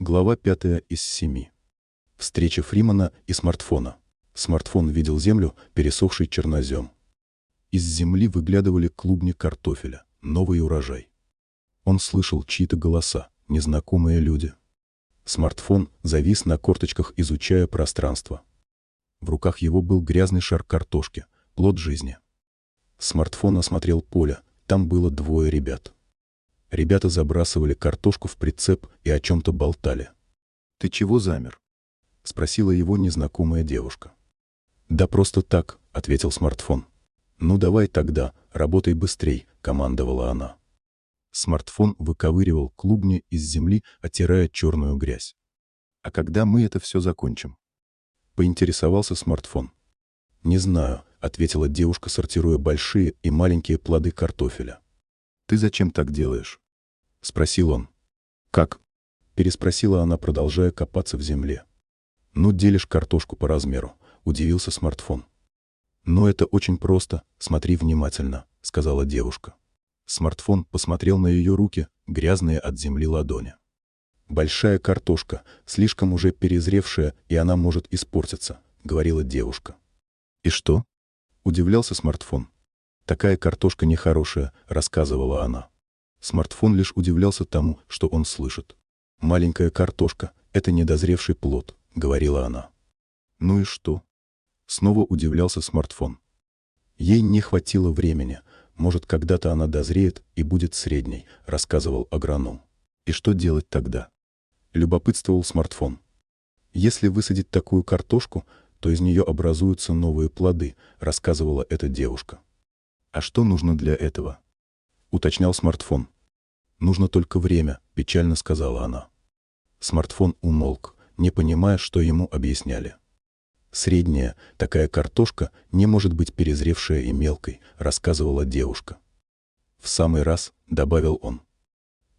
Глава пятая из семи. Встреча Фримана и смартфона. Смартфон видел землю, пересохший чернозем. Из земли выглядывали клубни картофеля, новый урожай. Он слышал чьи-то голоса, незнакомые люди. Смартфон завис на корточках, изучая пространство. В руках его был грязный шар картошки, плод жизни. Смартфон осмотрел поле, там было двое ребят. Ребята забрасывали картошку в прицеп и о чем-то болтали. «Ты чего замер?» — спросила его незнакомая девушка. «Да просто так», — ответил смартфон. «Ну давай тогда, работай быстрей», — командовала она. Смартфон выковыривал клубни из земли, оттирая черную грязь. «А когда мы это все закончим?» Поинтересовался смартфон. «Не знаю», — ответила девушка, сортируя большие и маленькие плоды картофеля. «Ты зачем так делаешь?» — спросил он. «Как?» — переспросила она, продолжая копаться в земле. «Ну, делишь картошку по размеру», — удивился смартфон. «Но это очень просто, смотри внимательно», — сказала девушка. Смартфон посмотрел на ее руки, грязные от земли ладони. «Большая картошка, слишком уже перезревшая, и она может испортиться», — говорила девушка. «И что?» — удивлялся смартфон. «Такая картошка нехорошая», — рассказывала она. Смартфон лишь удивлялся тому, что он слышит. «Маленькая картошка — это недозревший плод», — говорила она. «Ну и что?» Снова удивлялся смартфон. Ей не хватило времени. Может, когда-то она дозреет и будет средней, рассказывал агроном. И что делать тогда? Любопытствовал смартфон. Если высадить такую картошку, то из нее образуются новые плоды, рассказывала эта девушка. А что нужно для этого? Уточнял смартфон. Нужно только время, печально сказала она. Смартфон умолк, не понимая, что ему объясняли. Средняя, такая картошка не может быть перезревшая и мелкой, рассказывала девушка. В самый раз, добавил он.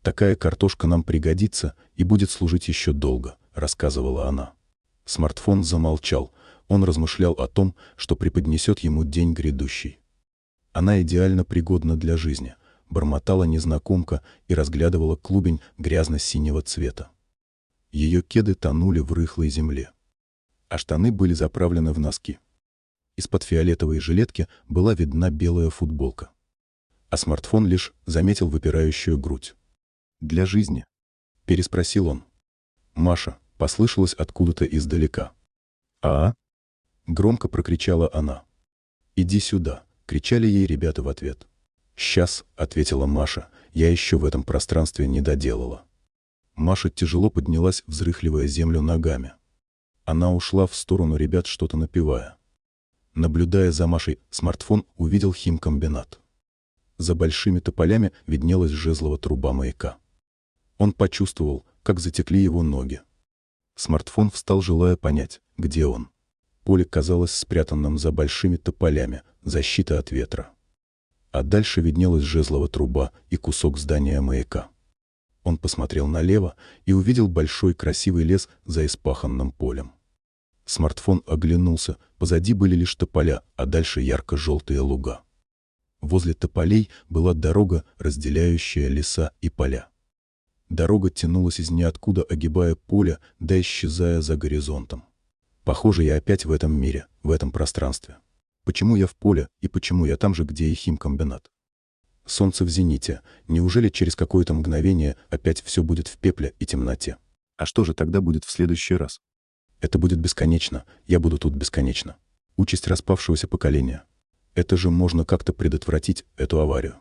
Такая картошка нам пригодится и будет служить еще долго, рассказывала она. Смартфон замолчал, он размышлял о том, что преподнесет ему день грядущий. Она идеально пригодна для жизни, бормотала незнакомка и разглядывала клубень грязно-синего цвета. Ее кеды тонули в рыхлой земле. А штаны были заправлены в носки. Из-под фиолетовой жилетки была видна белая футболка. А смартфон лишь заметил выпирающую грудь. «Для жизни?» — переспросил он. «Маша», — послышалось откуда-то издалека. «А?» Громко прокричала она. «Иди сюда!» — кричали ей ребята в ответ. «Сейчас», — ответила Маша, — «я еще в этом пространстве не доделала». Маша тяжело поднялась, взрыхливая землю ногами. Она ушла в сторону ребят, что-то напевая. Наблюдая за Машей, смартфон увидел химкомбинат. За большими тополями виднелась жезлова труба маяка. Он почувствовал, как затекли его ноги. Смартфон встал, желая понять, где он. Поле казалось спрятанным за большими тополями, защита от ветра. А дальше виднелась жезлова труба и кусок здания маяка. Он посмотрел налево и увидел большой красивый лес за испаханным полем. Смартфон оглянулся, позади были лишь тополя, а дальше ярко-желтые луга. Возле тополей была дорога, разделяющая леса и поля. Дорога тянулась из ниоткуда, огибая поле, да исчезая за горизонтом. Похоже, я опять в этом мире, в этом пространстве. Почему я в поле и почему я там же, где и химкомбинат? Солнце в зените. Неужели через какое-то мгновение опять все будет в пепле и темноте? А что же тогда будет в следующий раз? Это будет бесконечно. Я буду тут бесконечно. Участь распавшегося поколения. Это же можно как-то предотвратить, эту аварию.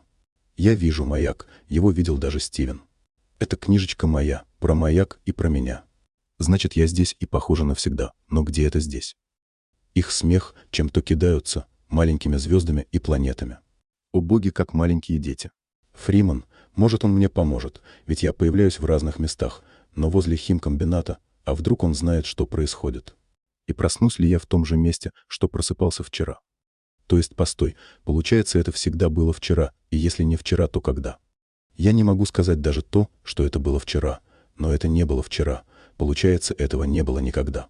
Я вижу маяк, его видел даже Стивен. Это книжечка моя, про маяк и про меня. Значит, я здесь и похожа навсегда. Но где это здесь? Их смех чем-то кидаются, маленькими звездами и планетами. О боги, как маленькие дети. Фриман, может, он мне поможет, ведь я появляюсь в разных местах, но возле химкомбината, а вдруг он знает, что происходит? И проснусь ли я в том же месте, что просыпался вчера? То есть, постой, получается, это всегда было вчера, и если не вчера, то когда? Я не могу сказать даже то, что это было вчера, но это не было вчера, Получается, этого не было никогда.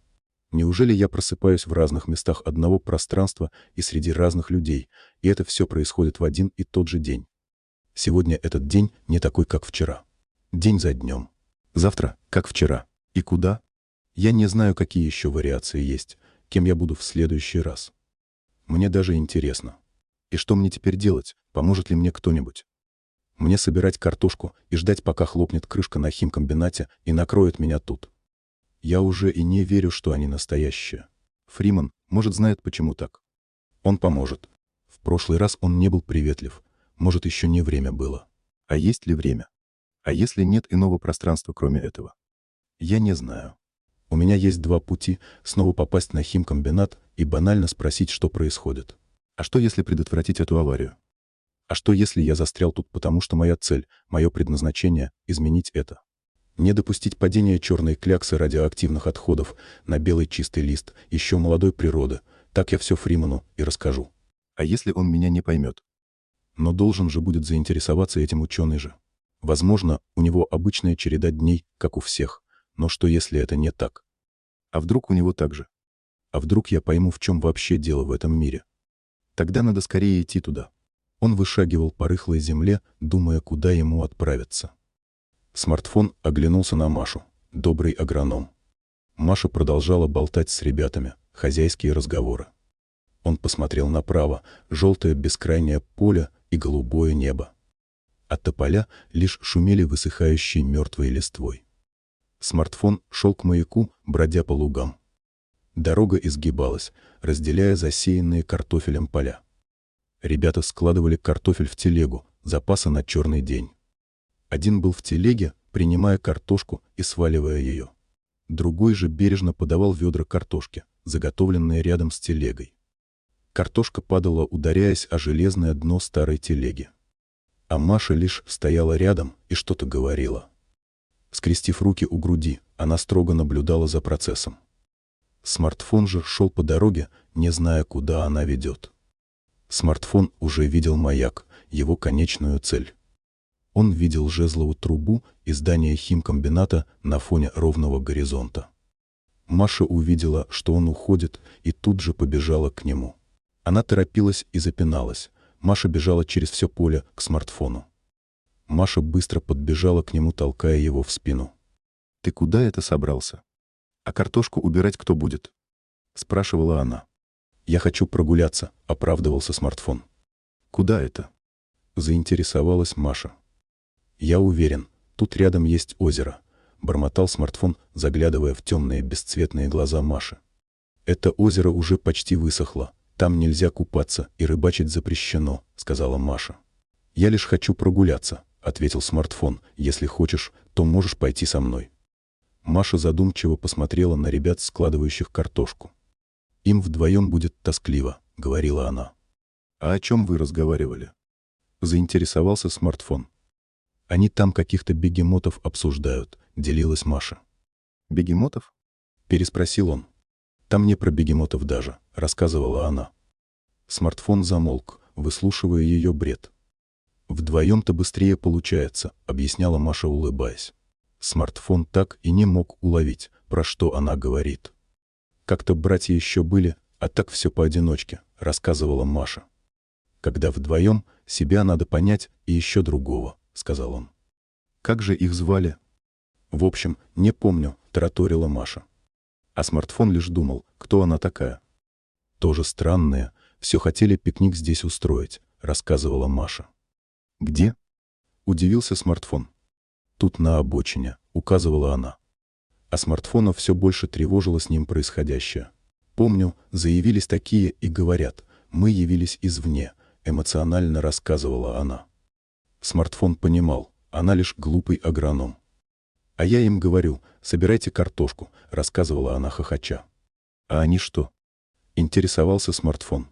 Неужели я просыпаюсь в разных местах одного пространства и среди разных людей, и это все происходит в один и тот же день? Сегодня этот день не такой, как вчера. День за днем. Завтра, как вчера. И куда? Я не знаю, какие еще вариации есть, кем я буду в следующий раз. Мне даже интересно. И что мне теперь делать? Поможет ли мне кто-нибудь? Мне собирать картошку и ждать, пока хлопнет крышка на химкомбинате и накроет меня тут. Я уже и не верю, что они настоящие. Фриман, может, знает, почему так. Он поможет. В прошлый раз он не был приветлив. Может, еще не время было. А есть ли время? А если нет иного пространства, кроме этого? Я не знаю. У меня есть два пути — снова попасть на химкомбинат и банально спросить, что происходит. А что, если предотвратить эту аварию? А что, если я застрял тут, потому что моя цель, мое предназначение — изменить это? Не допустить падения черной кляксы радиоактивных отходов на белый чистый лист еще молодой природы. Так я все Фриману и расскажу. А если он меня не поймет? Но должен же будет заинтересоваться этим ученый же. Возможно, у него обычная череда дней, как у всех. Но что, если это не так? А вдруг у него так же? А вдруг я пойму, в чем вообще дело в этом мире? Тогда надо скорее идти туда. Он вышагивал по рыхлой земле, думая, куда ему отправиться. Смартфон оглянулся на Машу, добрый агроном. Маша продолжала болтать с ребятами, хозяйские разговоры. Он посмотрел направо, желтое бескрайнее поле и голубое небо. От тополя лишь шумели высыхающие мертвой листвой. Смартфон шел к маяку, бродя по лугам. Дорога изгибалась, разделяя засеянные картофелем поля. Ребята складывали картофель в телегу, запасы на черный день. Один был в телеге, принимая картошку и сваливая ее. Другой же бережно подавал ведра картошки, заготовленные рядом с телегой. Картошка падала, ударяясь о железное дно старой телеги. А Маша лишь стояла рядом и что-то говорила. Скрестив руки у груди, она строго наблюдала за процессом. Смартфон же шел по дороге, не зная, куда она ведет. Смартфон уже видел маяк, его конечную цель. Он видел жезловую трубу и здание химкомбината на фоне ровного горизонта. Маша увидела, что он уходит, и тут же побежала к нему. Она торопилась и запиналась. Маша бежала через все поле к смартфону. Маша быстро подбежала к нему, толкая его в спину. «Ты куда это собрался? А картошку убирать кто будет?» — спрашивала она. «Я хочу прогуляться», — оправдывался смартфон. «Куда это?» — заинтересовалась Маша. «Я уверен, тут рядом есть озеро», — бормотал смартфон, заглядывая в темные бесцветные глаза Маши. «Это озеро уже почти высохло. Там нельзя купаться и рыбачить запрещено», — сказала Маша. «Я лишь хочу прогуляться», — ответил смартфон. «Если хочешь, то можешь пойти со мной». Маша задумчиво посмотрела на ребят, складывающих картошку. «Им вдвоем будет тоскливо», — говорила она. «А о чем вы разговаривали?» Заинтересовался смартфон. «Они там каких-то бегемотов обсуждают», — делилась Маша. «Бегемотов?» — переспросил он. «Там не про бегемотов даже», — рассказывала она. Смартфон замолк, выслушивая ее бред. «Вдвоем-то быстрее получается», — объясняла Маша, улыбаясь. Смартфон так и не мог уловить, про что она говорит. Как-то братья еще были, а так все поодиночке, рассказывала Маша. Когда вдвоем, себя надо понять и еще другого, сказал он. Как же их звали? В общем, не помню, тараторила Маша. А смартфон лишь думал, кто она такая. Тоже странное, все хотели пикник здесь устроить, рассказывала Маша. Где? Удивился смартфон. Тут на обочине, указывала она а смартфона все больше тревожило с ним происходящее. Помню, заявились такие и говорят, мы явились извне, эмоционально рассказывала она. Смартфон понимал, она лишь глупый агроном. А я им говорю, собирайте картошку, рассказывала она хохоча. А они что? Интересовался смартфон.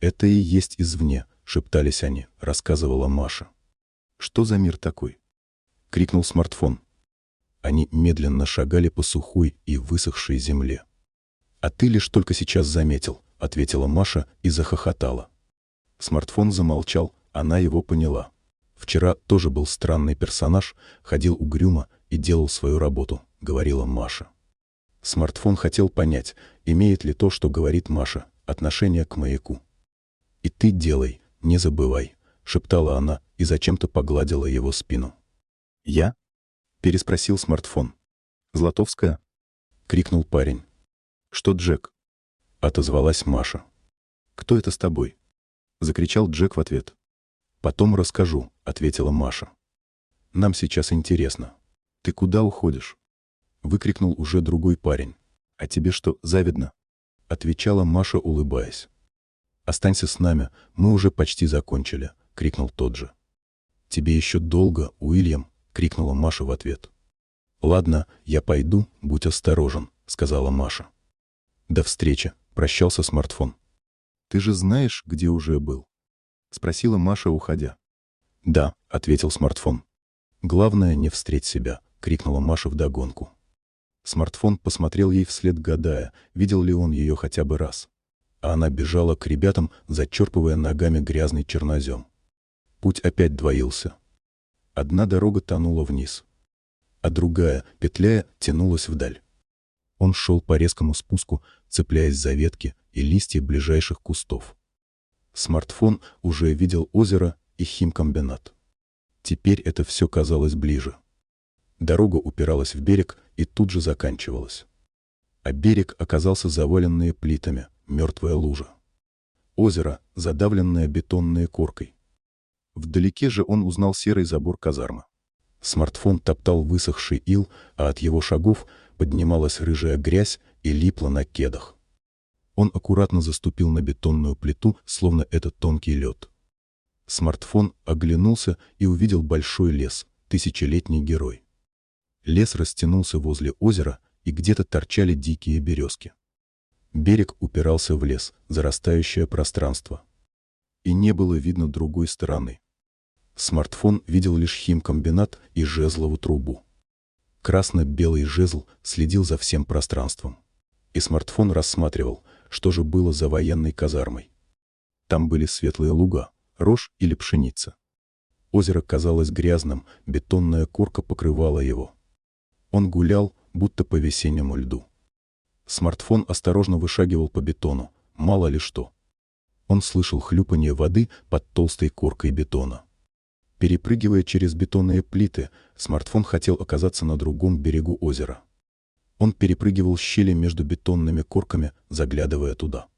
Это и есть извне, шептались они, рассказывала Маша. Что за мир такой? Крикнул смартфон. Они медленно шагали по сухой и высохшей земле. «А ты лишь только сейчас заметил», — ответила Маша и захохотала. Смартфон замолчал, она его поняла. «Вчера тоже был странный персонаж, ходил угрюмо и делал свою работу», — говорила Маша. Смартфон хотел понять, имеет ли то, что говорит Маша, отношение к маяку. «И ты делай, не забывай», — шептала она и зачем-то погладила его спину. «Я?» переспросил смартфон. «Златовская?» — крикнул парень. «Что, Джек?» — отозвалась Маша. «Кто это с тобой?» — закричал Джек в ответ. «Потом расскажу», — ответила Маша. «Нам сейчас интересно. Ты куда уходишь?» — выкрикнул уже другой парень. «А тебе что, завидно?» — отвечала Маша, улыбаясь. «Останься с нами, мы уже почти закончили», — крикнул тот же. «Тебе еще долго, Уильям», — крикнула Маша в ответ. «Ладно, я пойду, будь осторожен», — сказала Маша. «До встречи», — прощался смартфон. «Ты же знаешь, где уже был?» — спросила Маша, уходя. «Да», — ответил смартфон. «Главное, не встреть себя», — крикнула Маша вдогонку. Смартфон посмотрел ей вслед, гадая, видел ли он ее хотя бы раз. А она бежала к ребятам, зачерпывая ногами грязный чернозем. Путь опять двоился. Одна дорога тонула вниз, а другая, петляя, тянулась вдаль. Он шел по резкому спуску, цепляясь за ветки и листья ближайших кустов. Смартфон уже видел озеро и химкомбинат. Теперь это все казалось ближе. Дорога упиралась в берег и тут же заканчивалась. А берег оказался заваленные плитами, мертвая лужа. Озеро, задавленное бетонной коркой. Вдалеке же он узнал серый забор казармы. Смартфон топтал высохший ил, а от его шагов поднималась рыжая грязь и липла на кедах. Он аккуратно заступил на бетонную плиту, словно это тонкий лед. Смартфон оглянулся и увидел большой лес, тысячелетний герой. Лес растянулся возле озера, и где-то торчали дикие березки. Берег упирался в лес, зарастающее пространство. И не было видно другой стороны. Смартфон видел лишь химкомбинат и жезлову трубу. Красно-белый жезл следил за всем пространством. И смартфон рассматривал, что же было за военной казармой. Там были светлые луга, рожь или пшеница. Озеро казалось грязным, бетонная корка покрывала его. Он гулял, будто по весеннему льду. Смартфон осторожно вышагивал по бетону, мало ли что. Он слышал хлюпанье воды под толстой коркой бетона. Перепрыгивая через бетонные плиты, смартфон хотел оказаться на другом берегу озера. Он перепрыгивал щели между бетонными корками, заглядывая туда.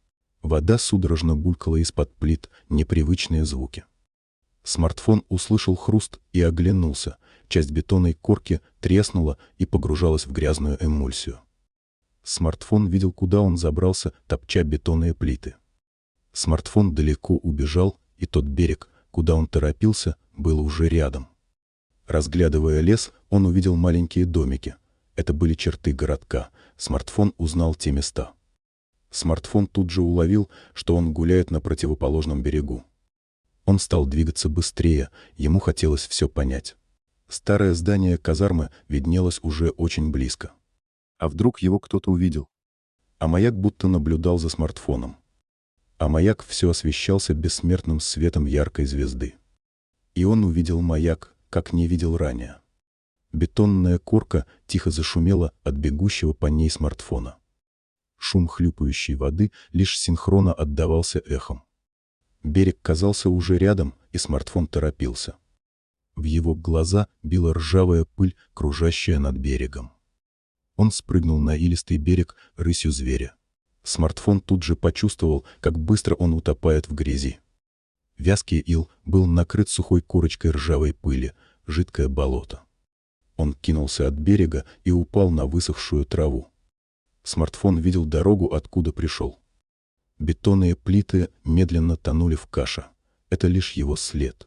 Вода судорожно булькала из-под плит, непривычные звуки. Смартфон услышал хруст и оглянулся, часть бетонной корки треснула и погружалась в грязную эмульсию. Смартфон видел, куда он забрался, топча бетонные плиты. Смартфон далеко убежал, и тот берег, куда он торопился, был уже рядом. Разглядывая лес, он увидел маленькие домики. Это были черты городка. Смартфон узнал те места. Смартфон тут же уловил, что он гуляет на противоположном берегу. Он стал двигаться быстрее, ему хотелось все понять. Старое здание казармы виднелось уже очень близко. А вдруг его кто-то увидел? А маяк будто наблюдал за смартфоном. А маяк все освещался бессмертным светом яркой звезды. И он увидел маяк, как не видел ранее. Бетонная корка тихо зашумела от бегущего по ней смартфона. Шум хлюпающей воды лишь синхронно отдавался эхом. Берег казался уже рядом, и смартфон торопился. В его глаза била ржавая пыль, кружащая над берегом. Он спрыгнул на илистый берег рысью зверя. Смартфон тут же почувствовал, как быстро он утопает в грязи. Вязкий ил был накрыт сухой корочкой ржавой пыли, жидкое болото. Он кинулся от берега и упал на высохшую траву. Смартфон видел дорогу, откуда пришел. Бетонные плиты медленно тонули в каше. Это лишь его след.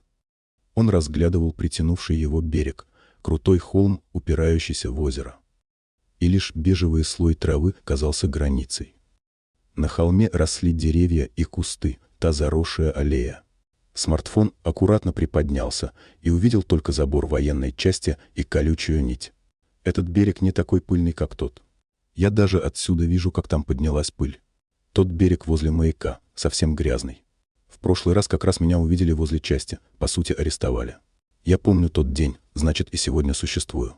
Он разглядывал притянувший его берег, крутой холм, упирающийся в озеро. И лишь бежевый слой травы казался границей. На холме росли деревья и кусты, та заросшая аллея. Смартфон аккуратно приподнялся и увидел только забор военной части и колючую нить. Этот берег не такой пыльный, как тот. Я даже отсюда вижу, как там поднялась пыль. Тот берег возле маяка, совсем грязный. В прошлый раз как раз меня увидели возле части, по сути арестовали. Я помню тот день, значит и сегодня существую.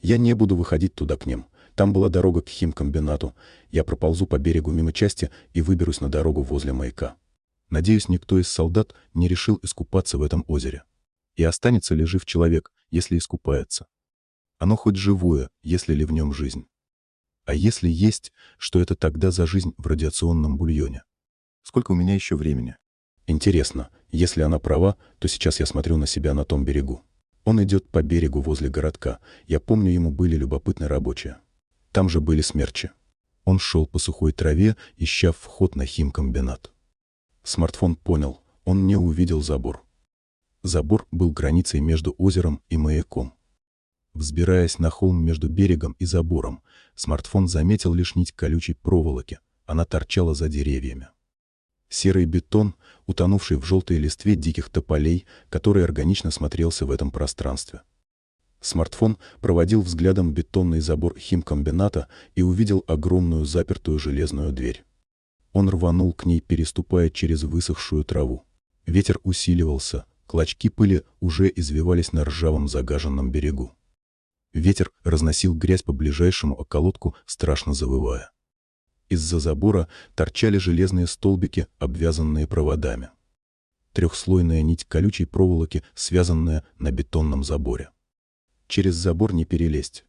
Я не буду выходить туда к ним. Там была дорога к химкомбинату. Я проползу по берегу мимо части и выберусь на дорогу возле маяка. Надеюсь, никто из солдат не решил искупаться в этом озере. И останется ли жив человек, если искупается? Оно хоть живое, если ли в нем жизнь. А если есть, что это тогда за жизнь в радиационном бульоне? Сколько у меня еще времени? Интересно, если она права, то сейчас я смотрю на себя на том берегу. Он идет по берегу возле городка. Я помню, ему были любопытны рабочие. Там же были смерчи. Он шел по сухой траве, ища вход на химкомбинат. Смартфон понял, он не увидел забор. Забор был границей между озером и маяком. Взбираясь на холм между берегом и забором, смартфон заметил лишь нить колючей проволоки. Она торчала за деревьями. Серый бетон, утонувший в желтой листве диких тополей, который органично смотрелся в этом пространстве. Смартфон проводил взглядом бетонный забор химкомбината и увидел огромную запертую железную дверь. Он рванул к ней, переступая через высохшую траву. Ветер усиливался, клочки пыли уже извивались на ржавом загаженном берегу. Ветер разносил грязь по ближайшему околотку, страшно завывая. Из-за забора торчали железные столбики, обвязанные проводами. Трехслойная нить колючей проволоки, связанная на бетонном заборе. Через забор не перелезть.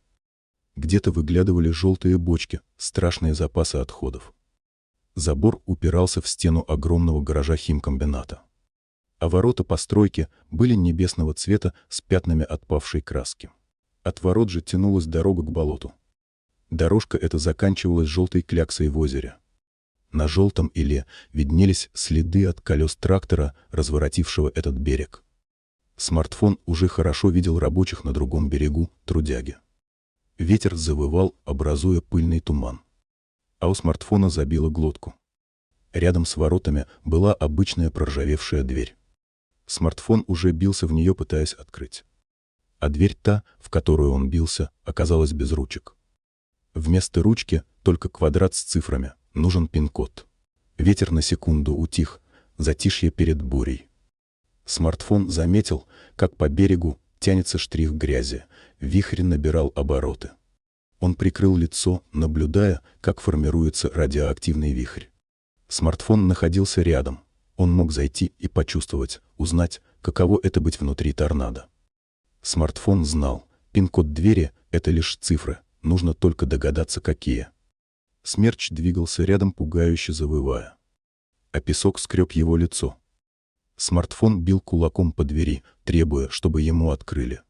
Где-то выглядывали желтые бочки, страшные запасы отходов. Забор упирался в стену огромного гаража химкомбината. А ворота постройки были небесного цвета с пятнами отпавшей краски. От ворот же тянулась дорога к болоту. Дорожка эта заканчивалась желтой кляксой в озере. На желтом иле виднелись следы от колес трактора, разворотившего этот берег. Смартфон уже хорошо видел рабочих на другом берегу, трудяги. Ветер завывал, образуя пыльный туман. А у смартфона забило глотку. Рядом с воротами была обычная проржавевшая дверь. Смартфон уже бился в нее, пытаясь открыть. А дверь та, в которую он бился, оказалась без ручек. Вместо ручки только квадрат с цифрами, нужен пин-код. Ветер на секунду утих, затишье перед бурей. Смартфон заметил, как по берегу тянется штрих грязи, вихрь набирал обороты. Он прикрыл лицо, наблюдая, как формируется радиоактивный вихрь. Смартфон находился рядом. Он мог зайти и почувствовать, узнать, каково это быть внутри торнадо. Смартфон знал, пин-код двери — это лишь цифры, нужно только догадаться, какие. Смерч двигался рядом, пугающе завывая. А песок скреб его лицо. Смартфон бил кулаком по двери, требуя, чтобы ему открыли.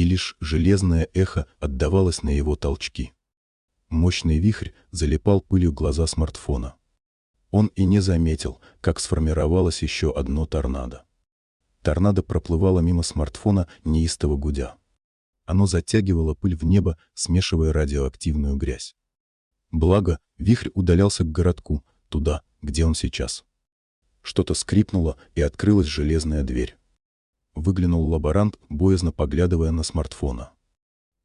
И лишь железное эхо отдавалось на его толчки. Мощный вихрь залипал пылью глаза смартфона. Он и не заметил, как сформировалось еще одно торнадо. Торнадо проплывало мимо смартфона, неистово гудя. Оно затягивало пыль в небо, смешивая радиоактивную грязь. Благо, вихрь удалялся к городку, туда, где он сейчас. Что-то скрипнуло, и открылась железная дверь. Выглянул лаборант, боязно поглядывая на смартфона.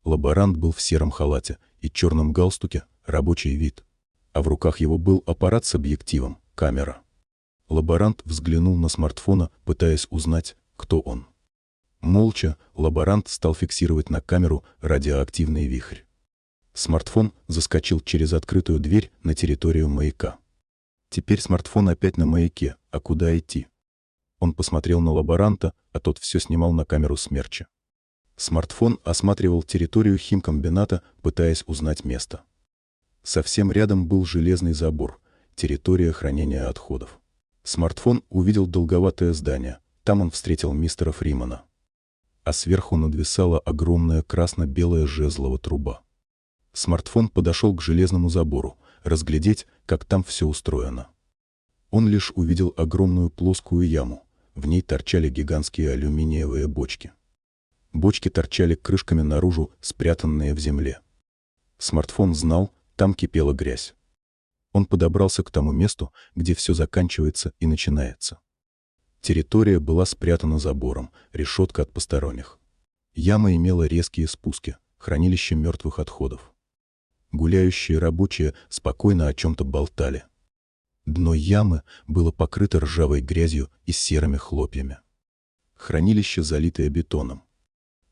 Лаборант был в сером халате и черном галстуке, рабочий вид. А в руках его был аппарат с объективом, камера. Лаборант взглянул на смартфона, пытаясь узнать, кто он. Молча лаборант стал фиксировать на камеру радиоактивный вихрь. Смартфон заскочил через открытую дверь на территорию маяка. Теперь смартфон опять на маяке, а куда идти? Он посмотрел на лаборанта, а тот все снимал на камеру смерча. Смартфон осматривал территорию химкомбината, пытаясь узнать место. Совсем рядом был железный забор, территория хранения отходов. Смартфон увидел долговатое здание. Там он встретил мистера Фримана а сверху надвисала огромная красно-белая жезлова труба. Смартфон подошел к железному забору, разглядеть, как там все устроено. Он лишь увидел огромную плоскую яму, в ней торчали гигантские алюминиевые бочки. Бочки торчали крышками наружу, спрятанные в земле. Смартфон знал, там кипела грязь. Он подобрался к тому месту, где все заканчивается и начинается. Территория была спрятана забором, решетка от посторонних. Яма имела резкие спуски, хранилище мертвых отходов. Гуляющие рабочие спокойно о чем-то болтали. Дно ямы было покрыто ржавой грязью и серыми хлопьями. Хранилище, залитое бетоном.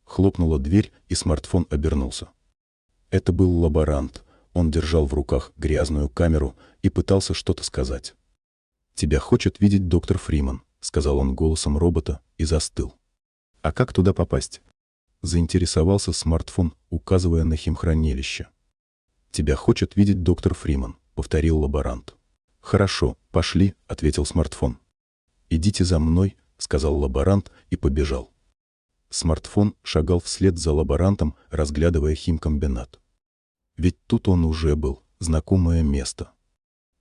Хлопнула дверь, и смартфон обернулся. Это был лаборант. Он держал в руках грязную камеру и пытался что-то сказать. «Тебя хочет видеть доктор Фриман», — сказал он голосом робота и застыл. «А как туда попасть?» Заинтересовался смартфон, указывая на химхранилище. «Тебя хочет видеть доктор Фриман», — повторил лаборант. «Хорошо, пошли», — ответил смартфон. «Идите за мной», — сказал лаборант и побежал. Смартфон шагал вслед за лаборантом, разглядывая химкомбинат. Ведь тут он уже был, знакомое место.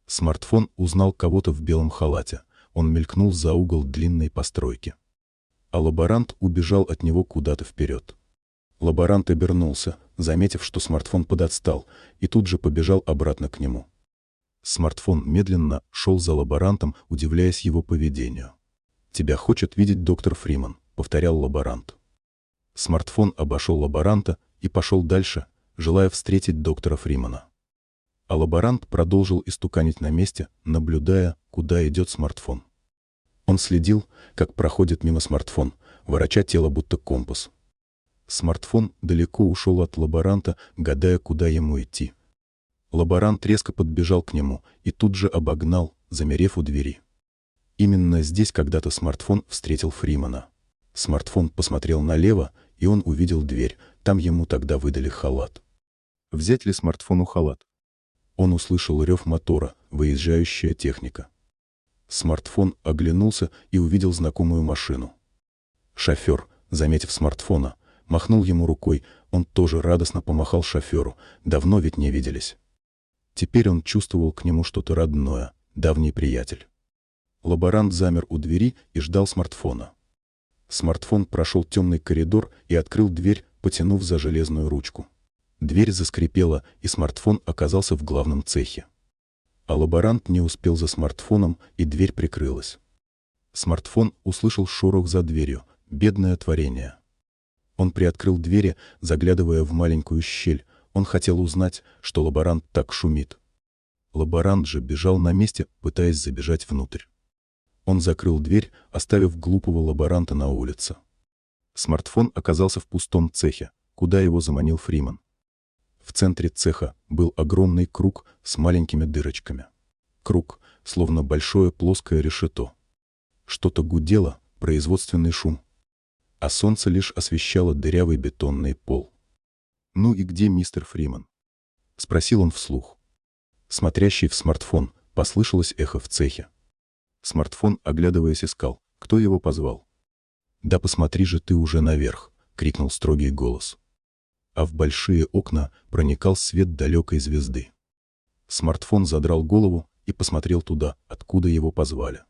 Смартфон узнал кого-то в белом халате. Он мелькнул за угол длинной постройки. А лаборант убежал от него куда-то вперед. Лаборант обернулся, заметив, что смартфон подотстал, и тут же побежал обратно к нему. Смартфон медленно шел за лаборантом, удивляясь его поведению. «Тебя хочет видеть доктор Фриман», — повторял лаборант. Смартфон обошел лаборанта и пошел дальше, желая встретить доктора Фримана. А лаборант продолжил истуканить на месте, наблюдая, куда идет смартфон. Он следил, как проходит мимо смартфон, вороча тело будто компас. Смартфон далеко ушел от лаборанта, гадая, куда ему идти. Лаборант резко подбежал к нему и тут же обогнал, замерев у двери. Именно здесь когда-то смартфон встретил Фримана. Смартфон посмотрел налево, и он увидел дверь, там ему тогда выдали халат. Взять ли смартфону халат? Он услышал рев мотора, выезжающая техника. Смартфон оглянулся и увидел знакомую машину. Шофер, заметив смартфона, махнул ему рукой, он тоже радостно помахал шоферу, давно ведь не виделись. Теперь он чувствовал к нему что-то родное, давний приятель. Лаборант замер у двери и ждал смартфона. Смартфон прошел темный коридор и открыл дверь, потянув за железную ручку. Дверь заскрипела, и смартфон оказался в главном цехе. А лаборант не успел за смартфоном, и дверь прикрылась. Смартфон услышал шорох за дверью, бедное творение. Он приоткрыл двери, заглядывая в маленькую щель. Он хотел узнать, что лаборант так шумит. Лаборант же бежал на месте, пытаясь забежать внутрь. Он закрыл дверь, оставив глупого лаборанта на улице. Смартфон оказался в пустом цехе, куда его заманил Фриман. В центре цеха был огромный круг с маленькими дырочками. Круг, словно большое плоское решето. Что-то гудело, производственный шум. А солнце лишь освещало дырявый бетонный пол. «Ну и где мистер Фриман?» — спросил он вслух. Смотрящий в смартфон, послышалось эхо в цехе. Смартфон, оглядываясь, искал. Кто его позвал? «Да посмотри же ты уже наверх!» — крикнул строгий голос. А в большие окна проникал свет далекой звезды. Смартфон задрал голову и посмотрел туда, откуда его позвали.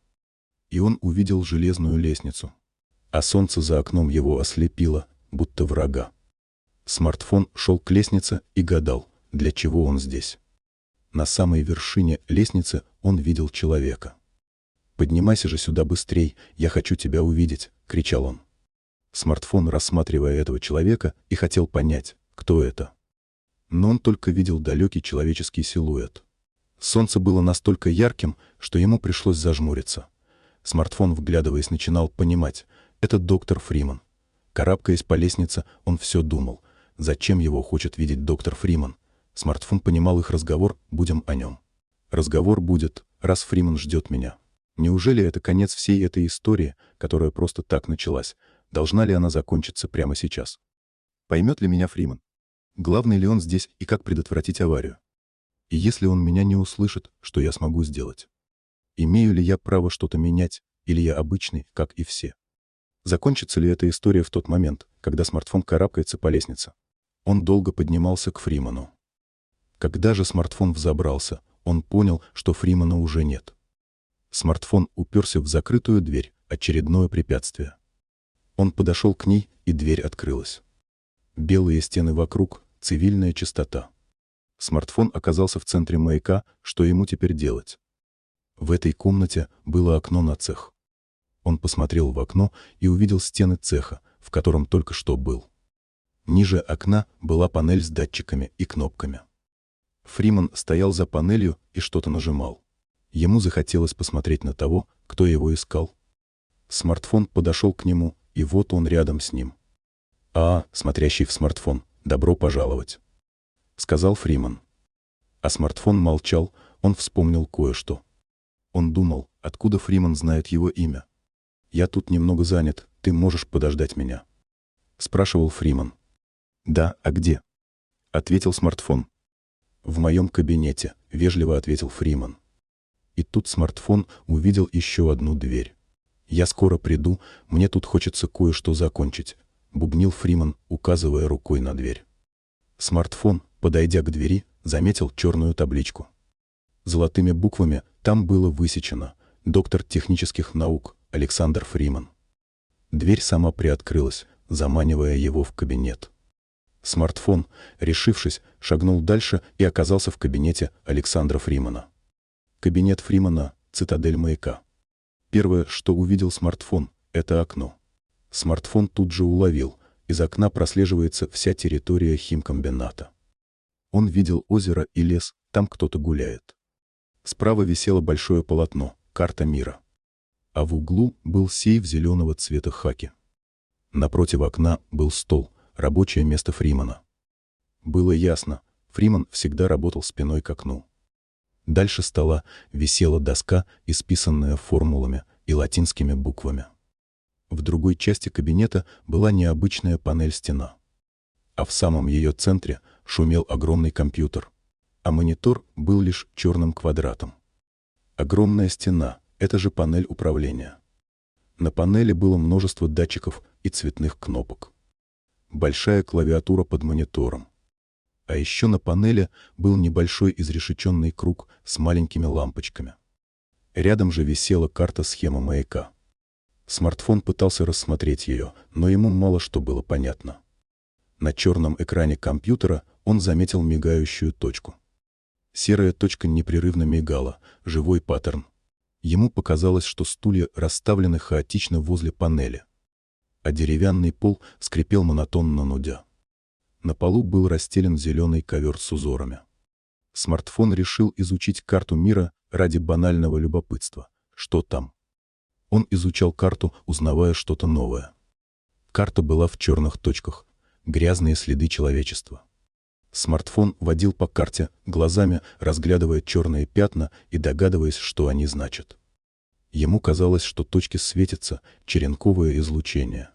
И он увидел железную лестницу. А солнце за окном его ослепило, будто врага. Смартфон шел к лестнице и гадал, для чего он здесь. На самой вершине лестницы он видел человека. «Поднимайся же сюда быстрей, я хочу тебя увидеть», — кричал он. Смартфон, рассматривая этого человека, и хотел понять, кто это. Но он только видел далекий человеческий силуэт. Солнце было настолько ярким, что ему пришлось зажмуриться. Смартфон, вглядываясь, начинал понимать, это доктор Фриман. Карабкаясь по лестнице, он все думал, зачем его хочет видеть доктор Фриман. Смартфон понимал их разговор, будем о нем. Разговор будет, раз Фриман ждет меня. Неужели это конец всей этой истории, которая просто так началась? Должна ли она закончиться прямо сейчас? Поймет ли меня Фриман? Главный ли он здесь и как предотвратить аварию? И если он меня не услышит, что я смогу сделать? Имею ли я право что-то менять, или я обычный, как и все? Закончится ли эта история в тот момент, когда смартфон карабкается по лестнице? Он долго поднимался к Фриману. Когда же смартфон взобрался, он понял, что Фримана уже нет. Смартфон уперся в закрытую дверь, очередное препятствие. Он подошел к ней, и дверь открылась. Белые стены вокруг, цивильная чистота. Смартфон оказался в центре маяка, что ему теперь делать? В этой комнате было окно на цех. Он посмотрел в окно и увидел стены цеха, в котором только что был. Ниже окна была панель с датчиками и кнопками. Фриман стоял за панелью и что-то нажимал. Ему захотелось посмотреть на того, кто его искал. Смартфон подошел к нему, и вот он рядом с ним. «А, смотрящий в смартфон, добро пожаловать», — сказал Фриман. А смартфон молчал, он вспомнил кое-что. Он думал, откуда Фриман знает его имя. «Я тут немного занят, ты можешь подождать меня». спрашивал Фриман. «Да, а где?» — ответил смартфон. «В моем кабинете», — вежливо ответил Фриман. И тут смартфон увидел еще одну дверь. «Я скоро приду, мне тут хочется кое-что закончить», — бубнил Фриман, указывая рукой на дверь. Смартфон, подойдя к двери, заметил черную табличку. Золотыми буквами там было высечено «Доктор технических наук Александр Фриман». Дверь сама приоткрылась, заманивая его в кабинет. Смартфон, решившись, шагнул дальше и оказался в кабинете Александра Фримана. Кабинет Фримана — цитадель маяка. Первое, что увидел смартфон, — это окно. Смартфон тут же уловил, из окна прослеживается вся территория химкомбината. Он видел озеро и лес, там кто-то гуляет. Справа висело большое полотно, карта мира. А в углу был сейф зеленого цвета хаки. Напротив окна был стол, рабочее место Фримана. Было ясно, Фриман всегда работал спиной к окну. Дальше стола висела доска, исписанная формулами и латинскими буквами. В другой части кабинета была необычная панель-стена. А в самом ее центре шумел огромный компьютер, а монитор был лишь черным квадратом. Огромная стена — это же панель управления. На панели было множество датчиков и цветных кнопок. Большая клавиатура под монитором. А еще на панели был небольшой изрешеченный круг с маленькими лампочками. Рядом же висела карта-схема маяка. Смартфон пытался рассмотреть ее, но ему мало что было понятно. На черном экране компьютера он заметил мигающую точку. Серая точка непрерывно мигала, живой паттерн. Ему показалось, что стулья расставлены хаотично возле панели. А деревянный пол скрипел монотонно нудя. На полу был расстелен зеленый ковер с узорами. Смартфон решил изучить карту мира ради банального любопытства. Что там? Он изучал карту, узнавая что-то новое. Карта была в черных точках, грязные следы человечества. Смартфон водил по карте, глазами разглядывая черные пятна и догадываясь, что они значат. Ему казалось, что точки светятся, черенковое излучение.